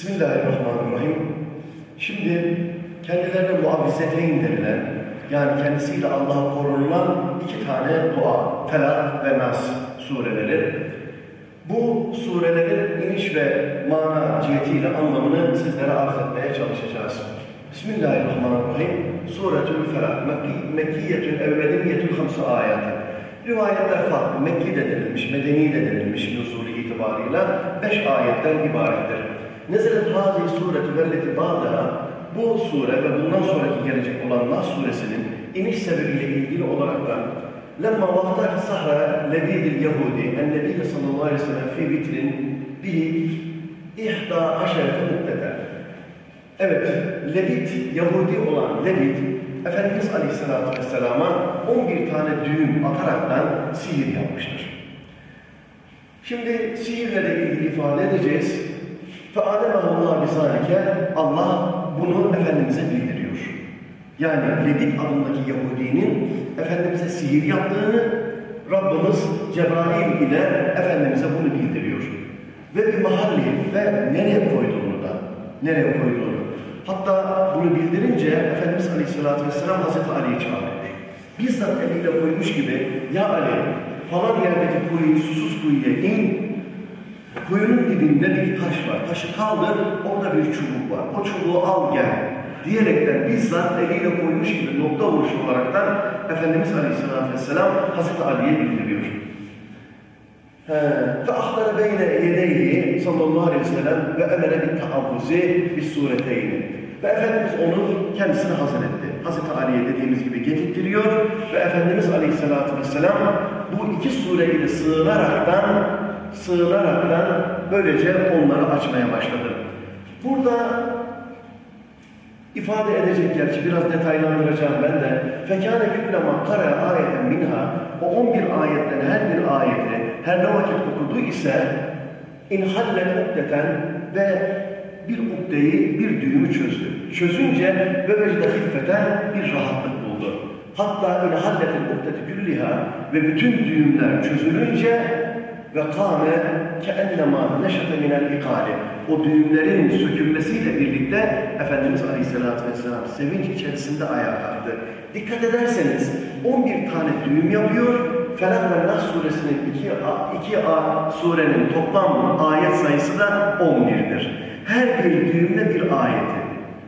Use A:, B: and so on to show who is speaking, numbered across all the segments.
A: Bismillahirrahmanirrahim. Şimdi kendilerine muavvizeteyn denilen, yani kendisiyle Allah'a korunulan iki tane dua, Felak ve Nas sureleri. Bu surelerin iniş ve mana cihetiyle anlamını sizlere arz etmeye çalışacağız. Bismillahirrahmanirrahim. Suretül Felak, Mekki, Mekkiyetül Evveliyetül Hamsa ayeti. Rivayetler farklı. Mekki de denilmiş, Medeni de denilmiş nüzulü itibarıyla beş ayetten ibarettir. Nezilet hâzi sureti velleti ba'daha bu sure ve bundan sonraki gelecek olan Nas suresinin iniş sebebiyle ilgili olarak da vahdaki sahra lebidil yahudi en nebiye sallallahu aleyhi ve sellem fi vitrin bi ihda aşerete muddete Evet, Lebit, Yahudi olan Lebit, Efendimiz Aleyhisselatü Vesselam'a 11 tane düğüm ataraktan sihir yapmıştır. Şimdi sihirle ilgili ifade edeceğiz. فَاَلَمَهُ اللّٰهِ بِذَٰلِكَ Allah bunu Efendimiz'e bildiriyor. Yani Lebit adındaki Yahudinin Efendimiz'e sihir yaptığını Rabbimiz Cebrail ile Efendimiz'e bunu bildiriyor. Ve bir mahalli ve nereye koyduğunu da, nereye koyduğunu. Hatta bunu bildirince Efendimiz Aleyhisselatü Vesselam Hazreti Ali'yi çağırıyor. Bizzat eliyle koymuş gibi, ya Ali falan yerdeki kuyuyu, susuz kuyuya in, Kuyunun dibinde bir taş var. Taşı kaldır, orada bir çubuk var. O çubuğu al gel diyerekten bizzat eliyle koymuş gibi nokta vuruşu olaraktan Efendimiz Aleyhisselatü Vesselam Hazreti Ali'ye bildiriyor. Ve ahlara beyne yedeyhi sallallahu aleyhi ve sellem ve emere bir taavvuzi bir sureteyni. Ve Efendimiz onu kendisine hazretti. Hazreti Ali'ye dediğimiz gibi getirtiyor ve Efendimiz Aleyhisselatü Vesselam bu iki sureyle sığınaraktan sığınaraktan böylece onları açmaya başladı. Burada ifade edecek gerçi biraz detaylandıracağım ben de. Fekâne küllema kara ayeten minha o 11 ayetten her bir ayeti her ne vakit okudu ise inhallet ukdeten ve bir ukdeyi, bir düğümü çözdü. Çözünce ve vecde hiffeten bir rahatlık buldu. Hatta inhalletin ukdeti külliha ve bütün düğümler çözülünce ve kâme keennema neşete minel ikali. O düğümlerin sökülmesiyle birlikte Efendimiz Aleyhisselatü Vesselam sevinç içerisinde ayağa kalktı. Dikkat ederseniz 11 tane düğüm yapıyor. Felak ve Nas suresinin 2 2 A surenin toplam ayet sayısı da 11'dir. Her bir düğümle bir ayeti.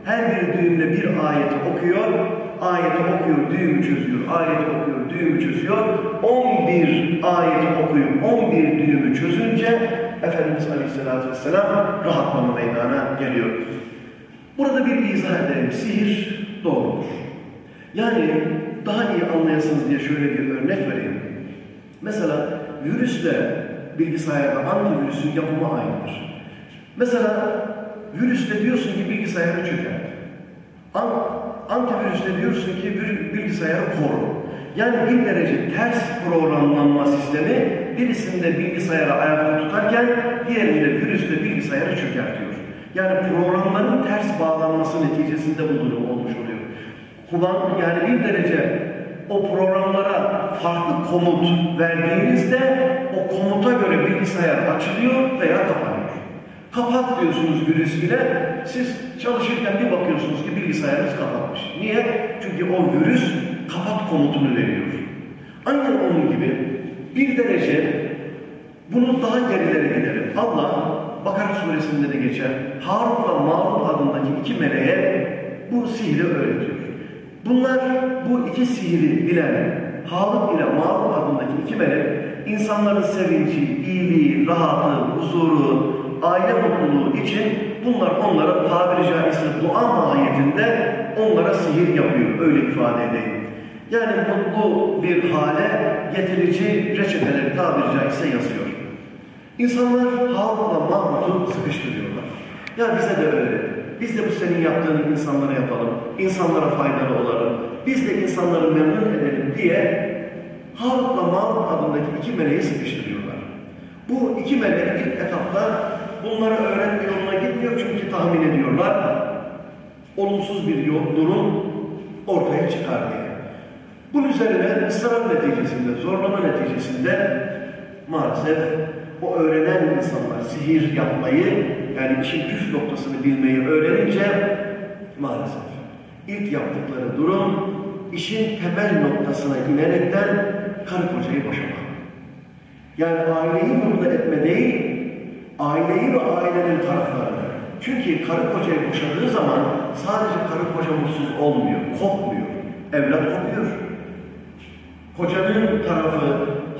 A: Her bir düğümle bir ayeti okuyor, ayeti okuyor, düğümü çözüyor, ayeti okuyor, düğümü çözüyor. 11 ayeti okuyup 11 düğümü çözünce Efendimiz Aleyhisselatü Vesselam rahatlama meydana geliyor. Burada bir izah edelim. Sihir doğrudur. Yani daha iyi anlayasınız diye şöyle bir örnek vereyim. Mesela virüsle bilgisayarda antivirüsün yapımı aynıdır. Mesela virüsle diyorsun ki bilgisayarı çöker. An antivirüsle diyorsun ki bilgisayarı koru. Yani bir derece ters programlanma sistemi birisinde bilgisayarı ayakta tutarken diğerinde virüsle bilgisayarı çökertiyor. Yani programların ters bağlanması neticesinde bu durum olmuş oluyor. Kullan yani bir derece o programlara farklı komut verdiğinizde o komuta göre bilgisayar açılıyor veya kapanıyor. Kapat diyorsunuz virüs ile, siz çalışırken bir bakıyorsunuz ki bilgisayarınız kapatmış. Niye? Çünkü o virüs kapat komutunu veriyor. Aynen onun gibi bir derece bunu daha gerilere gidelim. Allah Bakara suresinde de geçer. Harun'la Marut adındaki iki meleğe bu sihri öğretiyor. Bunlar bu iki sihri bilen Harun ile Marut adındaki iki melek insanların sevinci, iyiliği, rahatı, huzuru, aile mutluluğu için bunlar onlara tabiri caizse dua mahiyetinde onlara sihir yapıyor. Öyle ifade edeyim. Yani mutlu bir hale getirici reçeteleri tabiri caizse yazıyor. İnsanlar Harun'la Mahmut'u sıkıştırıyorlar. Ya bize de öyle. Biz de bu senin yaptığını insanlara yapalım. insanlara faydalı olalım. Biz de insanları memnun edelim diye Harun'la Mahmut adındaki iki meleği sıkıştırıyorlar. Bu iki melek ilk etapta bunları öğrenme yoluna gitmiyor çünkü tahmin ediyorlar. Olumsuz bir yol, durum ortaya çıkar diye. Bunun üzerine ısrar neticesinde, zorlama neticesinde maalesef o öğrenen insanlar sihir yapmayı yani işin püf noktasını bilmeyi öğrenince maalesef ilk yaptıkları durum işin temel noktasına inerekten karı kocayı boşamak. Yani aileyi mutlu etme değil, aileyi ve ailenin taraflarını. Çünkü karı kocayı boşadığı zaman sadece karı koca mutsuz olmuyor, kopmuyor. Evlat kopuyor. Kocanın tarafı,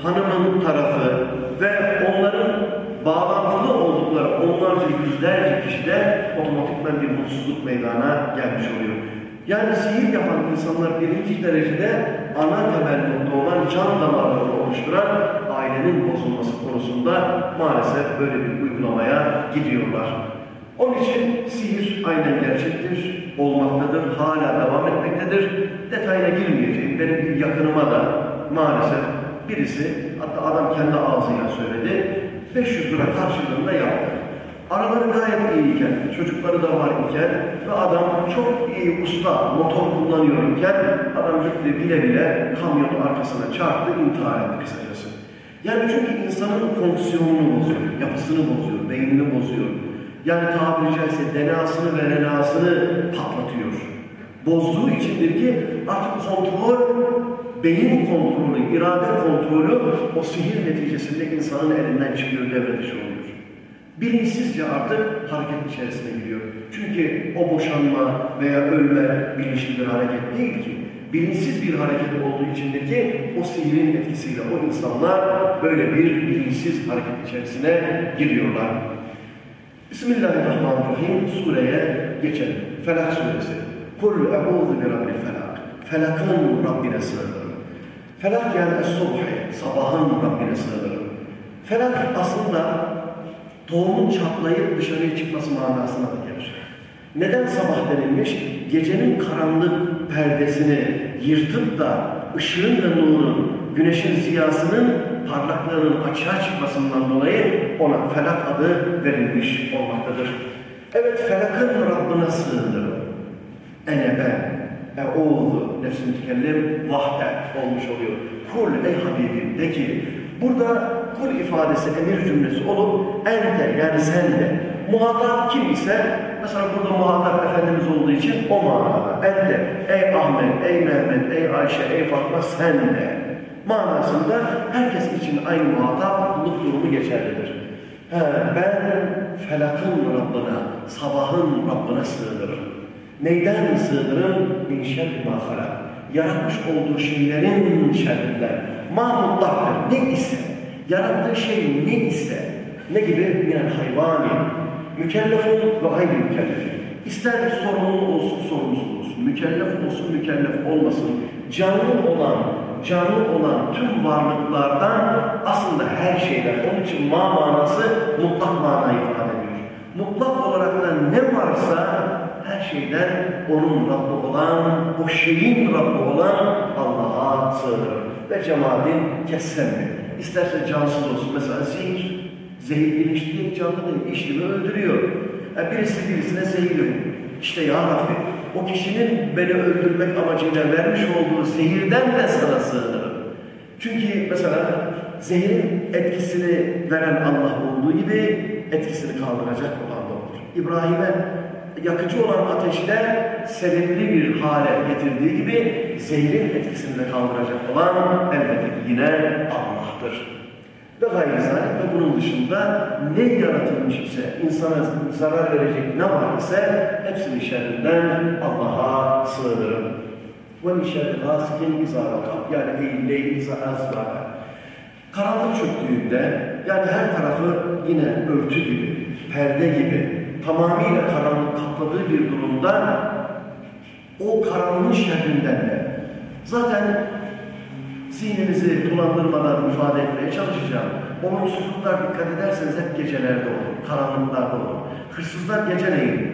A: hanımın tarafı ve onların bağlantılı oldukları onlarca yüzlerce kişide otomatikman bir mutsuzluk meydana gelmiş oluyor. Yani sihir yapan insanlar birinci derecede ana temel nokta olan can damarlarını oluşturan ailenin bozulması konusunda maalesef böyle bir uygulamaya gidiyorlar. Onun için sihir aynen gerçektir, olmaktadır, hala devam etmektedir. Detayına girmeyeceğim. Benim bir yakınıma da maalesef birisi, hatta adam kendi ağzıyla söyledi, 500 lira karşılığında yaptı. Araları gayet iyiyken, çocukları da var iken ve adam çok iyi usta motor kullanıyor iken adam gitti bile bile kamyonun arkasına çarptı, intihar etti kısacası. Yani çünkü insanın fonksiyonunu bozuyor, yapısını bozuyor, beynini bozuyor. Yani tabiri caizse DNA'sını ve RNA'sını patlatıyor. Bozduğu içindir ki artık kontrol, beyin kontrolü, irade kontrolü o sihir neticesinde insanın elinden çıkıyor, devre dışı oluyor bilinçsizce artık hareket içerisine giriyor. Çünkü o boşanma veya ölme bilinçli bir hareket değil ki. Bilinçsiz bir hareket olduğu içindir ki o sihirin etkisiyle o insanlar böyle bir bilinçsiz hareket içerisine giriyorlar. Bismillahirrahmanirrahim sureye geçelim. Felak suresi. Kul eûzu bi rabbil felak. Felakın Rabbine sığınırım. Felak yani es-subhi, sabahın Rabbine sığınırım. Felak aslında tohumun çatlayıp dışarıya çıkması manasına da gelir. Neden sabah denilmiş? Gecenin karanlık perdesini yırtıp da ışığın ve nurun, güneşin ziyasının parlaklığının açığa çıkmasından dolayı ona felak adı verilmiş olmaktadır. Evet, felakın Rabbine sığınırım. Ene ben, eûzu, nefsi mütekellim, vahde olmuş oluyor. Kul ey Habibim de ki, burada kul ifadesi emir cümlesi olup ente yani sen de. Muhatap kim ise mesela burada muhatap Efendimiz olduğu için o manada. Ente, ey Ahmet, ey Mehmet, ey Ayşe, ey Fatma sen de. Manasında herkes için aynı muhataplık durumu geçerlidir. He, ben felakın Rabbına, sabahın Rabbına sığınırım. Neyden sığınırım? Min şerri ma Yaratmış olduğu şeylerin şerrinden. Ma mutlaktır. Ne ise Yarattığı şey ne ise, ne gibi? Minel hayvani, mükellefun ve gayri mükellefin. İster sorumlu olsun, sorumsuz olsun, mükellef olsun, mükellef olmasın, canlı olan, canlı olan tüm varlıklardan aslında her şeyden, onun için ma manası mutlak mana ifade ediyor. Mutlak olarak da ne varsa her şeyden onun Rabbi olan, o şeyin Rabbi olan Allah'a sığınırım. Ve cemaatin kessemmi. İsterse cansız olsun. Mesela zehir. Zehir bilinçli değil, canlı değil. İçti öldürüyor. Yani birisi birisine zehir veriyor. İşte ya Rabbi, o kişinin beni öldürmek amacıyla vermiş olduğu zehirden de sana sığınırım. Çünkü mesela zehirin etkisini veren Allah olduğu gibi etkisini kaldıracak olan da olur. İbrahim'e yakıcı olan ateşte sevimli bir hale getirdiği gibi zehrin etkisini de kaldıracak olan elbette yine Allah'tır. Ve gayri zalik ve bunun dışında ne yaratılmış ise, insana zarar verecek ne var ise hepsinin şerrinden Allah'a sığınırım. Ve min şerri gasikin izâ yani eyyilleyl izâ azvâka. Karanlık çöktüğünde, yani her tarafı yine örtü gibi, perde gibi, tamamıyla karanlık kapladığı bir durumda o karanlığın şerrinden de zaten zihninizi bulandırmadan ifade etmeye çalışacağım. Olumsuzluklar dikkat ederseniz hep gecelerde olur, karanlıklarda olur. Hırsızlar geceleyin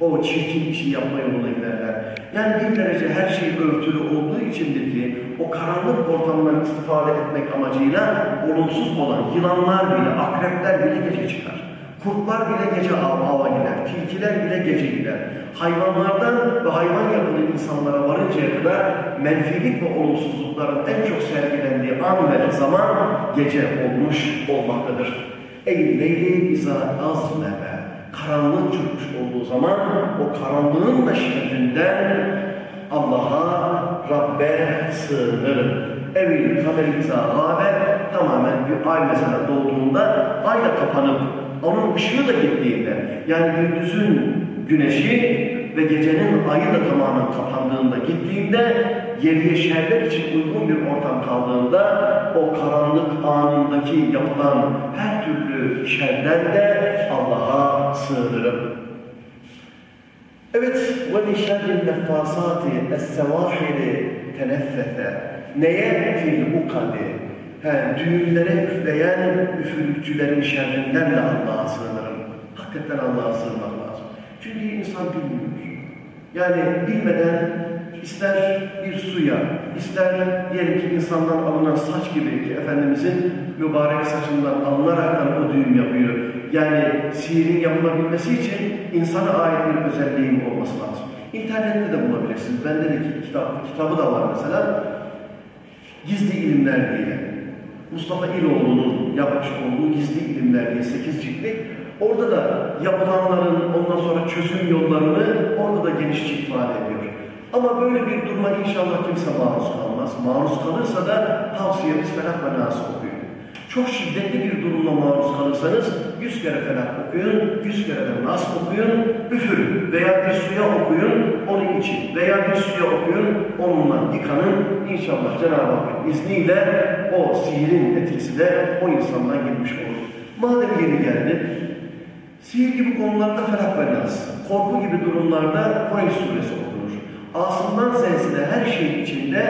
A: o çirkin işi yapma yoluna giderler. Yani bir derece her şey örtülü olduğu içindir ki o karanlık ortamdan istifade etmek amacıyla olumsuz olan yılanlar bile, akrepler bile gece çıkar. Kurtlar bile gece av, ava gider, tilkiler bile gece gider. Hayvanlardan ve hayvan yapılı insanlara varıncaya kadar menfilik ve olumsuzlukların en çok sergilendiği an ve zaman gece olmuş olmaktadır. Ey leyli izâ azmebe, karanlık çökmüş olduğu zaman o karanlığın da şerrinden Allah'a, Rabbe sığınırım. Evil kameriza haber tamamen bir ay mesela doğduğunda ay da kapanıp onun ışığı da gittiğinde yani gündüzün güneşi ve gecenin ayı da tamamen kapandığında gittiğinde geriye şerler için uygun bir ortam kaldığında o karanlık anındaki yapılan her türlü şerden de Allah'a sığınırım. Evet, وَمِنْ شَرِّ النَّفَّاسَاتِ السَّوَاحِلِ تَنَفَّثَ Neye? fil ukadi. He, düğünlere üfleyen üfürükçülerin şerrinden de Allah'a sığınırım. Hakikaten Allah'a sığınmak lazım. Çünkü insan bilmiyor. Yani bilmeden ister bir suya, ister diyelim ki insandan alınan saç gibi ki Efendimizin mübarek saçından alınaraktan o düğüm yapıyor. Yani sihirin yapılabilmesi için insana ait bir özelliğin olması lazım. İnternette de bulabilirsiniz. Bende de kitap, kitabı da var mesela. Gizli İlimler diye. Mustafa İloğlu'nun yapmış olduğu Gizli İlimler diye 8 ciltlik. Orada da yapılanların ondan sonra çözüm yollarını orada da genişçe ifade ediyor. Ama böyle bir duruma inşallah kimse maruz kalmaz. Maruz kalırsa da tavsiyemiz Felak ve Nas okuyun. Çok şiddetli bir durumla maruz kalırsanız yüz kere Felak okuyun, yüz kere de Nas okuyun, üfürün veya bir suya okuyun, onun için veya bir suya okuyun, onunla yıkanın. İnşallah Cenab-ı Hakk'ın izniyle o sihirin etkisi de o insandan gitmiş olur. Madem yeri geldi, sihir gibi konularda Felak ve korku gibi durumlarda Kureyş suresi okunur. Asından Z'sine her şey içinde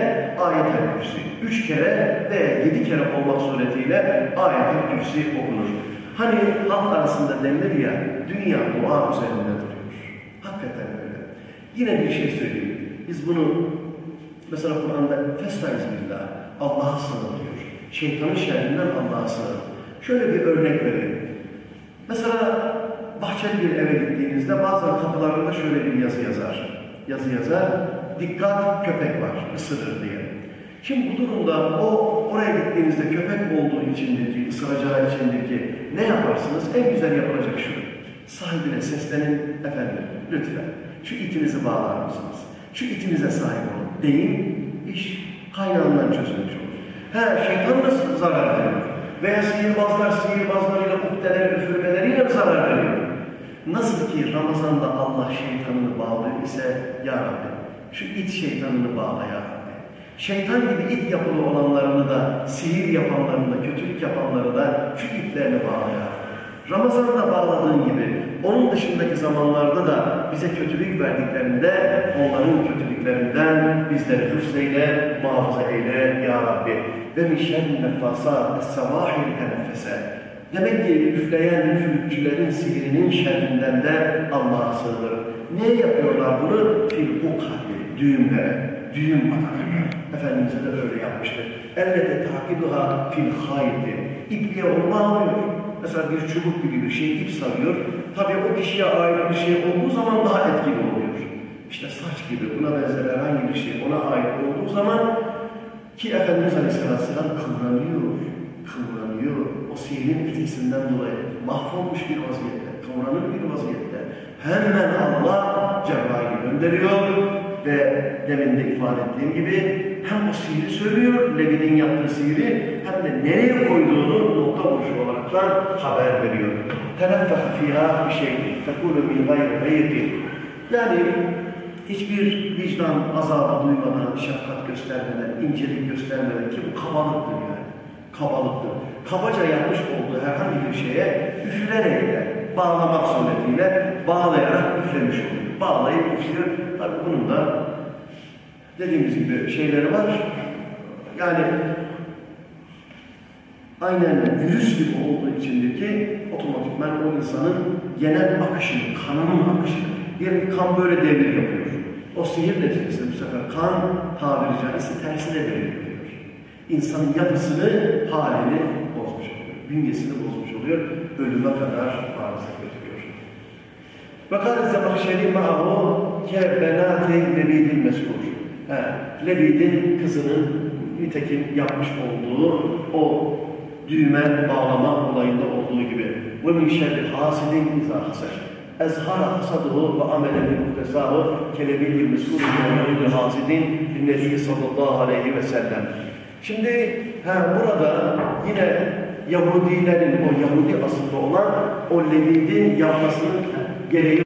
A: ayet-el kürsi. Üç kere ve yedi kere olmak suretiyle ayet-el kürsi okunur. Hani halk arasında denilir ya, dünya dua üzerinde duruyor. Hakikaten öyle. Yine bir şey söyleyeyim. Biz bunu mesela Kur'an'da festaiz billah, Allah'a sığın diyor. Şeytanın şerrinden Allah'a sığın. Şöyle bir örnek vereyim. Mesela bahçeli bir eve gittiğinizde bazen kapılarında şöyle bir yazı yazar yazı yazar. Dikkat köpek var, ısırır diye. Şimdi bu durumda o oraya gittiğinizde köpek olduğu içindir ki, ısıracağı içindir ki ne yaparsınız? En güzel yapılacak şu. Sahibine seslenin, efendim lütfen şu itinizi bağlar mısınız? Şu itinize sahip olun deyin, iş kaynağından çözülmüş olur. He, şeytan da zarar veriyor. Veya sihirbazlar sihirbazlarıyla, ukdeler, üfürmeleriyle zarar veriyor. Nasıl ki Ramazan'da Allah şeytanını bağlıyor ise Ya Rabbi şu it şeytanını bağla Ya Rabbi. Şeytan gibi it yapılı olanlarını da, sihir yapanlarını da, kötülük yapanları da şu itlerini bağla Ya Rabbi. Ramazan'da bağladığın gibi onun dışındaki zamanlarda da bize kötülük verdiklerinde onların kötülüklerinden bizleri hıfzeyle, muhafaza eyle Ya Rabbi. Ve mişen nefasa es-sabahil teneffese. Demek ki üfleyen üfürükçülerin sihirinin şerrinden de Allah'a sığınır. Niye yapıyorlar bunu? Fil ukadi, düğümlere, düğüm atarlar. Efendimiz'e de öyle yapmıştır. Ellete takiduha fil haydi. İpliğe onu bağlıyor. Mesela bir çubuk gibi bir şey ip sarıyor. Tabii o kişiye ait bir şey olduğu zaman daha etkili oluyor. İşte saç gibi buna benzer herhangi bir şey ona ait olduğu zaman ki Efendimiz Aleyhisselam kıvranıyor, kıvranıyor o etkisinden dolayı mahvolmuş bir vaziyette, kavranır bir vaziyette hemen Allah Cebrail'i gönderiyor ve demin de ifade ettiğim gibi hem o sihiri söylüyor, Levi'nin yaptığı sihiri hem de nereye koyduğunu nokta vuruşu olarak haber veriyor. Teneffeh fiha bir şey, tekulu min gayri. Yani hiçbir vicdan azabı duymadan, şefkat göstermeden, incelik göstermeden ki bu kabalıktır yani. Kabalıktır kabaca yapmış olduğu herhangi bir şeye üfürerek de bağlamak suretiyle bağlayarak üflemiş oluyor. Bağlayıp üflüyor. Tabii bunun da dediğimiz gibi şeyleri var. Yani aynen virüs gibi olduğu içindir ki otomatikman o insanın genel akışını, kanının akışını, diyelim kan böyle devir yapıyor. O sihir neticesinde bu sefer kan tabiri caizse tersine devir İnsanın yapısını, halini bünyesini bozmuş oluyor. Ölüme kadar maalesef götürüyor. Fakat Zemahşeri ma'ahu ke benati lebidin meskur. Lebidin kızının nitekim yapmış olduğu o düğme bağlama olayında olduğu gibi ve min şerri hasidin izâ ezhara hasaduhu ve amele bi muhtesahu kelebihi mesulü yevmeydi hasidin Nebi sallallahu aleyhi ve sellem. Şimdi ha, burada yine Yahudilerin o Yahudi asıllı olan o Levit'in yapmasının gereği